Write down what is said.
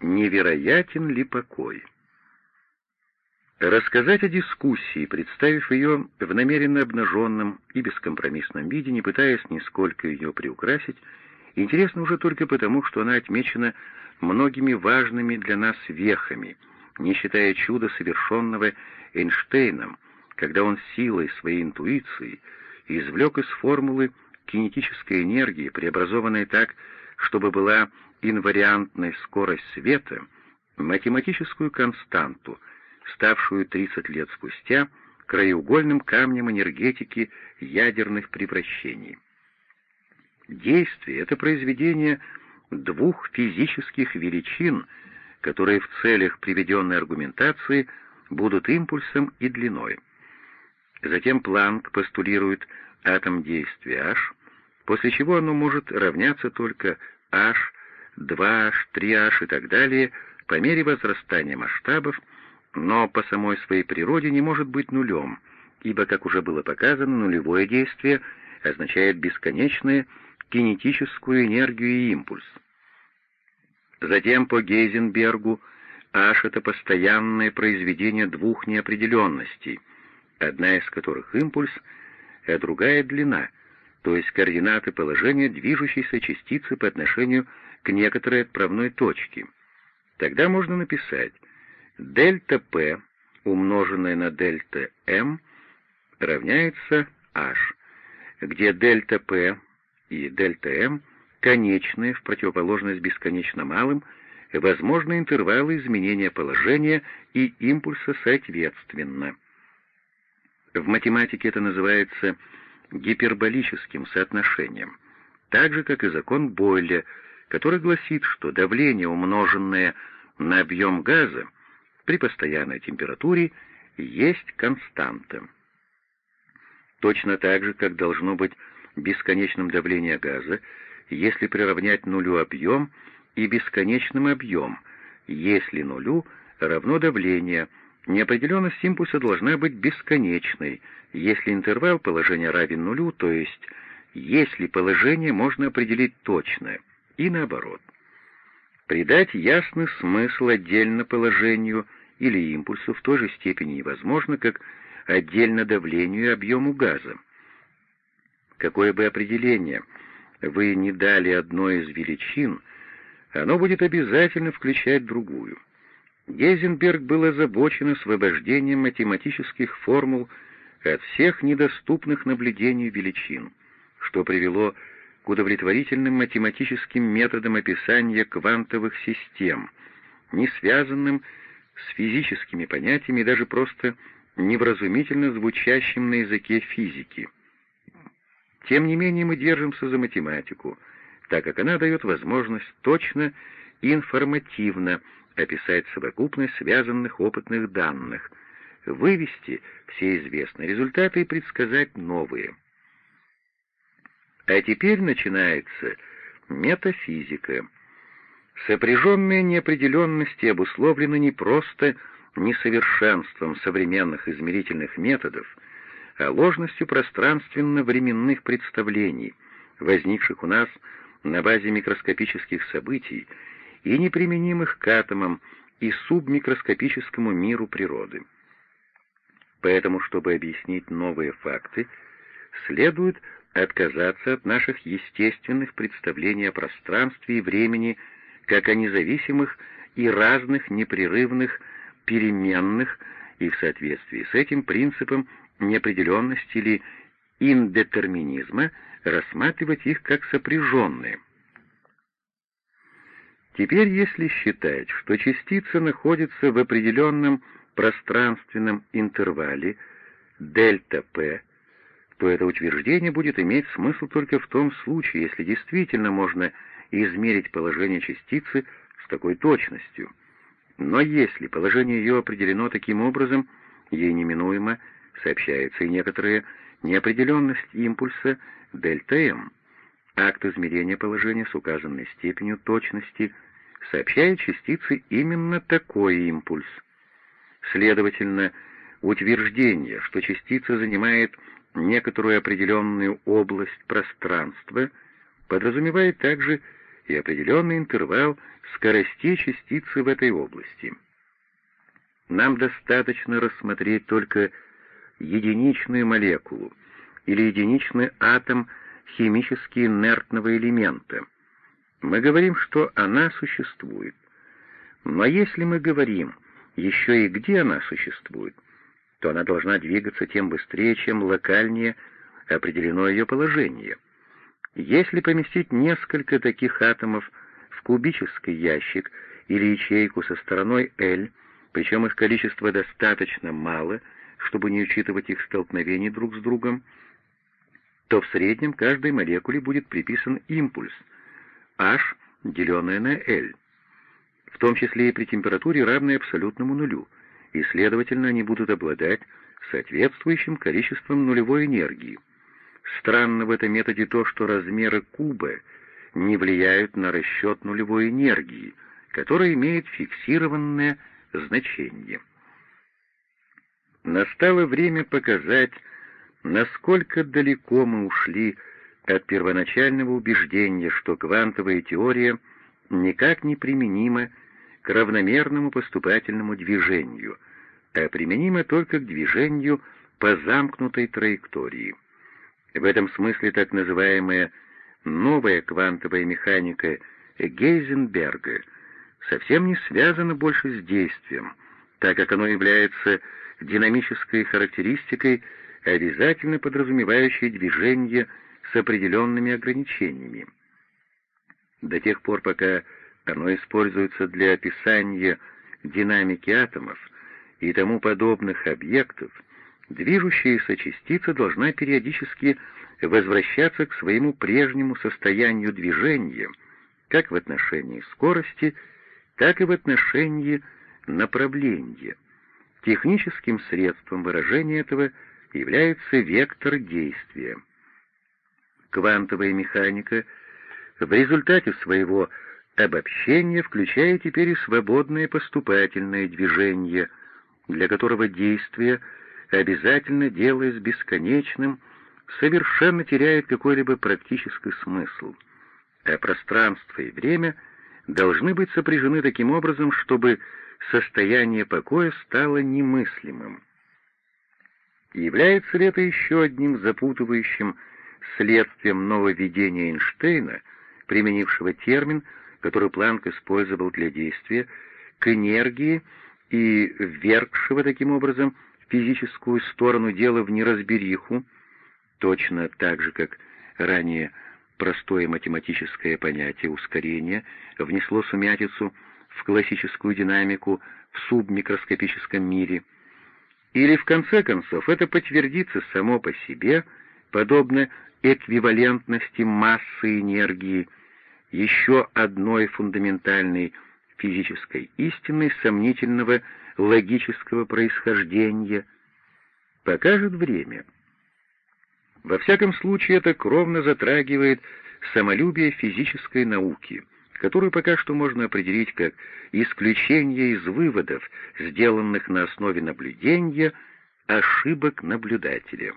Невероятен ли покой? Рассказать о дискуссии, представив ее в намеренно обнаженном и бескомпромиссном виде, не пытаясь нисколько ее приукрасить, интересно уже только потому, что она отмечена многими важными для нас вехами, не считая чуда, совершенного Эйнштейном, когда он силой своей интуиции извлек из формулы кинетической энергии, преобразованной так, чтобы была инвариантной скорость света, математическую константу — ставшую 30 лет спустя краеугольным камнем энергетики ядерных превращений. Действие — это произведение двух физических величин, которые в целях приведенной аргументации будут импульсом и длиной. Затем Планк постулирует атом действия H, после чего оно может равняться только H, 2H, 3H и так далее по мере возрастания масштабов, но по самой своей природе не может быть нулем, ибо, как уже было показано, нулевое действие означает бесконечную кинетическую энергию и импульс. Затем по Гейзенбергу H — это постоянное произведение двух неопределенностей, одна из которых импульс, а другая — длина, то есть координаты положения движущейся частицы по отношению к некоторой отправной точке. Тогда можно написать Дельта P, умноженное на дельта M, равняется H, где дельта P и дельта M конечные в противоположность бесконечно малым, возможны интервалы изменения положения и импульса соответственно. В математике это называется гиперболическим соотношением, так же, как и закон Бойля, который гласит, что давление, умноженное на объем газа, при постоянной температуре есть константа. Точно так же, как должно быть бесконечным давление газа, если приравнять нулю объем, и бесконечным объем, если нулю равно давление, неопределенность импульса должна быть бесконечной, если интервал положения равен нулю, то есть если положение можно определить точно, и наоборот. Придать ясный смысл отдельно положению – или импульсу в той же степени невозможно, как отдельно давлению и объему газа. Какое бы определение вы не дали одной из величин, оно будет обязательно включать другую. Гейзенберг был озабочен освобождением математических формул от всех недоступных наблюдений величин, что привело к удовлетворительным математическим методам описания квантовых систем, не связанным с физическими понятиями даже просто невразумительно звучащим на языке физики. Тем не менее мы держимся за математику, так как она дает возможность точно информативно описать совокупность связанных опытных данных, вывести все известные результаты и предсказать новые. А теперь начинается метафизика — Сопряженные неопределенности обусловлены не просто несовершенством современных измерительных методов, а ложностью пространственно-временных представлений, возникших у нас на базе микроскопических событий и неприменимых к атомам и субмикроскопическому миру природы. Поэтому, чтобы объяснить новые факты, следует отказаться от наших естественных представлений о пространстве и времени как о независимых и разных непрерывных переменных и в соответствии с этим принципом неопределенности или индетерминизма рассматривать их как сопряженные. Теперь, если считать, что частица находится в определенном пространственном интервале дельта П, то это утверждение будет иметь смысл только в том случае, если действительно можно измерить положение частицы с такой точностью. Но если положение ее определено таким образом, ей неминуемо сообщается и некоторая неопределенность импульса дельта-м. Акт измерения положения с указанной степенью точности сообщает частице именно такой импульс. Следовательно, утверждение, что частица занимает некоторую определенную область пространства, подразумевает также и определенный интервал скоростей частицы в этой области. Нам достаточно рассмотреть только единичную молекулу или единичный атом химически инертного элемента. Мы говорим, что она существует. Но если мы говорим еще и где она существует, то она должна двигаться тем быстрее, чем локальнее определено ее положение. Если поместить несколько таких атомов в кубический ящик или ячейку со стороной L, причем их количество достаточно мало, чтобы не учитывать их столкновений друг с другом, то в среднем каждой молекуле будет приписан импульс H, деленное на L, в том числе и при температуре, равной абсолютному нулю, и, следовательно, они будут обладать соответствующим количеством нулевой энергии. Странно в этом методе то, что размеры куба не влияют на расчет нулевой энергии, которая имеет фиксированное значение. Настало время показать, насколько далеко мы ушли от первоначального убеждения, что квантовая теория никак не применима к равномерному поступательному движению, а применима только к движению по замкнутой траектории. В этом смысле так называемая новая квантовая механика Гейзенберга совсем не связана больше с действием, так как оно является динамической характеристикой, обязательно подразумевающей движение с определенными ограничениями. До тех пор, пока оно используется для описания динамики атомов и тому подобных объектов, движущаяся частица должна периодически возвращаться к своему прежнему состоянию движения, как в отношении скорости, так и в отношении направления. Техническим средством выражения этого является вектор действия. Квантовая механика в результате своего обобщения включает теперь и свободное поступательное движение, для которого действие, обязательно делаясь бесконечным, совершенно теряет какой-либо практический смысл, а пространство и время должны быть сопряжены таким образом, чтобы состояние покоя стало немыслимым. Является ли это еще одним запутывающим следствием нововведения Эйнштейна, применившего термин, который Планк использовал для действия, к энергии и ввергшего таким образом физическую сторону дела в неразбериху, точно так же, как ранее простое математическое понятие ускорения внесло сумятицу в классическую динамику в субмикроскопическом мире. Или, в конце концов, это подтвердится само по себе, подобно эквивалентности массы энергии, еще одной фундаментальной физической истины сомнительного логического происхождения, покажет время. Во всяком случае, это кровно затрагивает самолюбие физической науки — которую пока что можно определить как исключение из выводов, сделанных на основе наблюдения ошибок наблюдателя.